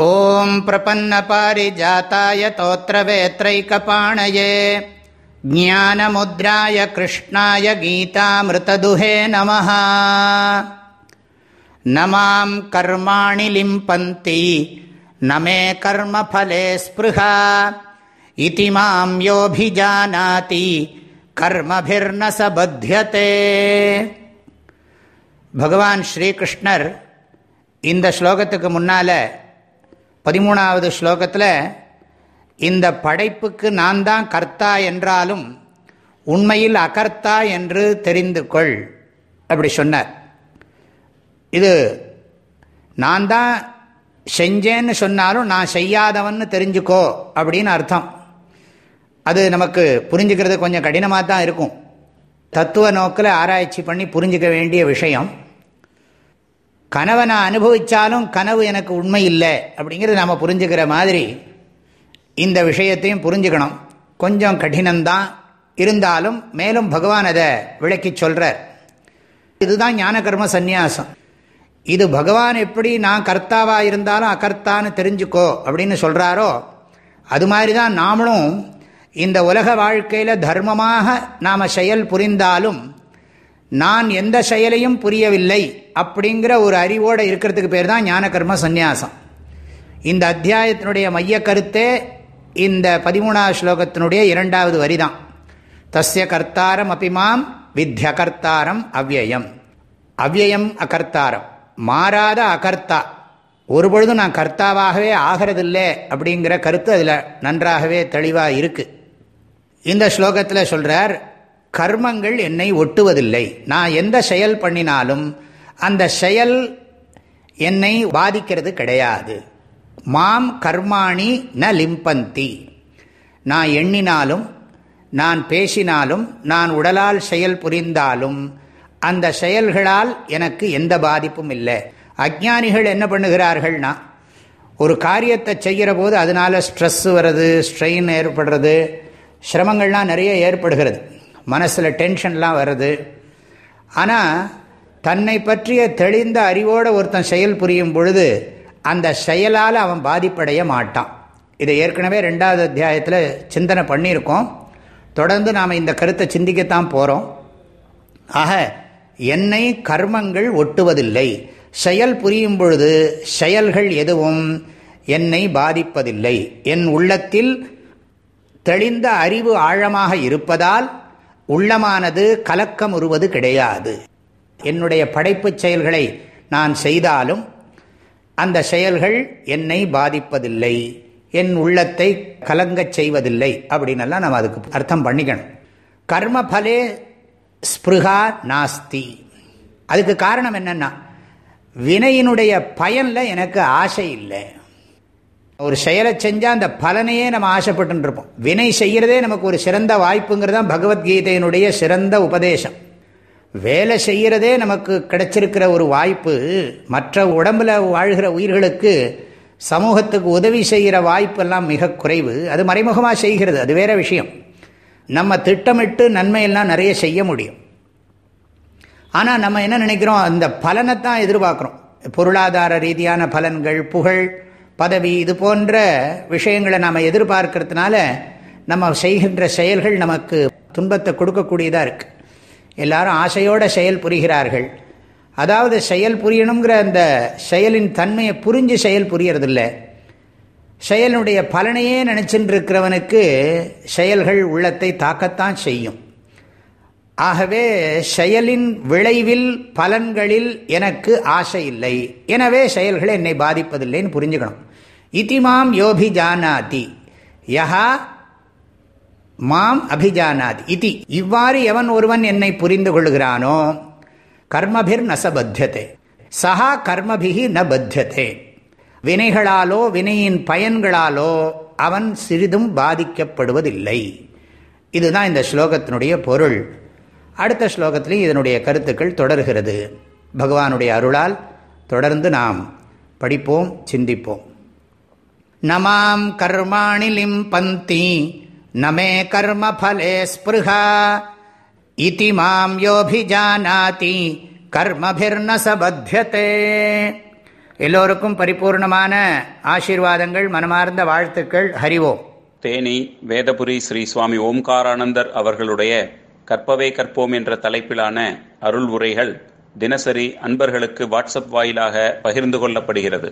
ॐ प्रपन्नपारिजाताय तोत्रवेत्रैकपाणये ज्ञानमुद्राय कृष्णाय गीतामृतदुहे नमः न मां कर्माणि लिम्पन्ति न मे कर्मफले स्पृहा इति मां योऽभिजानाति कर्मभिर्न स बध्यते பகவான் ஸ்ரீகிருஷ்ணர் இந்த ஸ்லோகத்துக்கு முன்னால் பதிமூணாவது ஸ்லோகத்தில் இந்த படைப்புக்கு நான் தான் கர்த்தா என்றாலும் உண்மையில் அகர்த்தா என்று தெரிந்து கொள் அப்படி சொன்னார். இது நான் தான் செஞ்சேன்னு சொன்னாலும் நான் செய்யாதவன்னு தெரிஞ்சுக்கோ அப்படின்னு அர்த்தம். அது நமக்கு புரிஞ்சுக்கிறது கொஞ்சம் கடினமாக தான் இருக்கும். தத்துவ நோக்கில் ஆராய்ச்சி பண்ணி புரிஞ்சுக்க வேண்டிய விஷயம். கனவை நான் அனுபவித்தாலும் கனவு எனக்கு உண்மை இல்லை அப்படிங்கிறது நாம் புரிஞ்சுக்கிற மாதிரி இந்த விஷயத்தையும் புரிஞ்சுக்கணும். கொஞ்சம் கடினம்தான். இருந்தாலும் மேலும் பகவான் அதை விளக்கி சொல்கிறார் இதுதான் ஞான கர்ம சந்நியாசம். இது பகவான் எப்படி நான் கர்த்தாவாக இருந்தாலும் அகர்த்தான்னு தெரிஞ்சுக்கோ அப்படின்னு சொல்கிறாரோ அது மாதிரி தான் நாமளும் இந்த உலக வாழ்க்கையில் தர்மமாக நாம் செயல் புரிந்தாலும் நான் எந்த செயலையும் புரியவில்லை அப்படிங்கிற ஒரு அறிவோடு இருக்கிறதுக்கு பேர் தான் ஞானகர்ம சந்நியாசம். இந்த அத்தியாயத்தினுடைய மைய கருத்தே இந்த பதிமூணாவது ஸ்லோகத்தினுடைய இரண்டாவது வரி தான் தஸ்ய கர்த்தாரம் அப்பிமாம் வித்ய கர்த்தாரம் அவ்வயம். அவ்வயம் அகர்த்தாரம். மாறாத அகர்த்தா. ஒரு பொழுதும் நான் கர்த்தாவாகவே ஆகிறதில்லை அப்படிங்கிற கருத்து அதில் நன்றாகவே தெளிவாக இருக்குது இந்த ஸ்லோகத்தில் சொல்கிறார் கர்மங்கள் என்னை ஒட்டுவதில்லை. நான் எந்த செயல் பண்ணினாலும் அந்த செயல் என்னை பாதிக்கிறது கிடையாது. மாம் கர்மாணி ந லிம்பந்தி. நான் எண்ணினாலும் நான் பேசினாலும் நான் உடலால் செயல் புரிந்தாலும் அந்த செயல்களால் எனக்கு எந்த பாதிப்பும் இல்லை. அஜானிகள் என்ன பண்ணுகிறார்கள்னா ஒரு காரியத்தை செய்கிற போது அதனால் ஸ்ட்ரெஸ் வர்றது ஸ்ட்ரெயின் ஏற்படுறது சிரமங்கள்லாம் நிறைய ஏற்படுகிறது. மனசில் டென்ஷன்லாம் வருது. ஆனால் தன்னை பற்றிய தெளிந்த அறிவோடு ஒருத்தன் செயல் புரியும் பொழுது அந்த செயலால் அவன் பாதிப்படைய மாட்டான். இதை ஏற்கனவே ரெண்டாவது அத்தியாயத்தில் சிந்தனை பண்ணியிருக்கோம். தொடர்ந்து நாம் இந்த கருத்தை சிந்திக்கத்தான் போகிறோம் ஆக என்னை கர்மங்கள் ஒட்டுவதில்லை. செயல் புரியும் பொழுது செயல்கள் எதுவும் என்னை பாதிப்பதில்லை. என் உள்ளத்தில் தெளிந்த அறிவு ஆழமாக இருப்பதால் உள்ளமானது கலக்கம் உருவது கிடையாது. என்னுடைய படைப்பு செயல்களை நான் செய்தாலும் அந்த செயல்கள் என்னை பாதிப்பதில்லை. என் உள்ளத்தை கலங்கச் செய்வதில்லை அப்படின்னெல்லாம் நம்ம அதுக்கு அர்த்தம் பண்ணிக்கணும். கர்மபலே ஸ்பிருகா நாஸ்தி. அதுக்கு காரணம் என்னென்னா வினையினுடைய பயனில் எனக்கு ஆசை இல்லை. ஒரு செயலை செஞ்சால் அந்த பலனையே நம்ம ஆசைப்பட்டுருப்போம் வினை செய்கிறதே நமக்கு ஒரு சிறந்த வாய்ப்புங்கிறது தான் பகவத்கீதையினுடைய சிறந்த உபதேசம். வேலை செய்கிறதே நமக்கு கிடைச்சிருக்கிற ஒரு வாய்ப்பு மற்ற உடம்பில் வாழ்கிற உயிர்களுக்கு சமூகத்துக்கு உதவி செய்கிற வாய்ப்பெல்லாம் மிக குறைவு. அது மறைமுகமாக செய்கிறது அது வேறு விஷயம். நம்ம திட்டமிட்டு நன்மையெல்லாம் நிறைய செய்ய முடியும். ஆனால் நம்ம என்ன நினைக்கிறோம் அந்த பலனை தான் எதிர்பார்க்குறோம். பொருளாதார ரீதியான பலன்கள் புகழ் பதவி இது போன்ற விஷயங்களை நாம் எதிர்பார்க்கறதுனால நம்ம செய்கின்ற செயல்கள் நமக்கு துன்பத்தை கொடுக்கக்கூடியதாக இருக்குது எல்லாரும் ஆசையோட செயல் புரிகிறார்கள். அதாவது செயல் புரியணுங்கிற அந்த செயலின் தன்மையை புரிஞ்சு செயல் புரியறதில்லை. செயலுடைய பலனையே நினச்சிட்டு இருக்கிறவனுக்கு செயல்கள் உள்ளத்தை தாக்கத்தான் செய்யும். ஆகவே செயலின் விளைவில் பலன்களில் எனக்கு ஆசை இல்லை. எனவே செயல்கள் என்னை பாதிப்பதில்லைன்னு புரிஞ்சுக்கணும். இதிமாம் யோபி ஜானாதி யஹா மாம் அபிஜானாதி இதி இவ்வாறு எவன் ஒருவன் என்னை புரிந்து கொள்கிறானோ கர்மபிர் நசபத்தியதே சஹா கர்மபிகி ந பத்தியதே வினைகளாலோ வினையின் பயன்களாலோ அவன் சிறிதும் பாதிக்கப்படுவதில்லை। இதுதான் இந்த ஸ்லோகத்தினுடைய பொருள். அடுத்த ஸ்லோகத்திலையும் இதனுடைய கருத்துக்கள் தொடர்கிறது. பகவானுடைய அருளால் தொடர்ந்து நாம் படிப்போம் சிந்திப்போம். நமாம் கர்மாணி லிம்பந்தி நமே கர்ம ஃபலே ஸ்பிருகா இதி மாம் யோபிஜானாதி கர்மபிர்ன சபத்தியதே எல்லோருக்கும் பரிபூர்ணமான ஆசீர்வாதங்கள் மனமார்ந்த வாழ்த்துக்கள். ஹரிவோம் தேனி வேதபுரி ஸ்ரீ சுவாமி ஓம்காரானந்தர் அவர்களுடைய கற்பவே கற்போம் என்ற தலைப்பிலான அருள் உரைகள் தினசரி அன்பர்களுக்கு வாட்ஸ்அப் வாயிலாக பகிர்ந்து கொள்ளப்படுகிறது.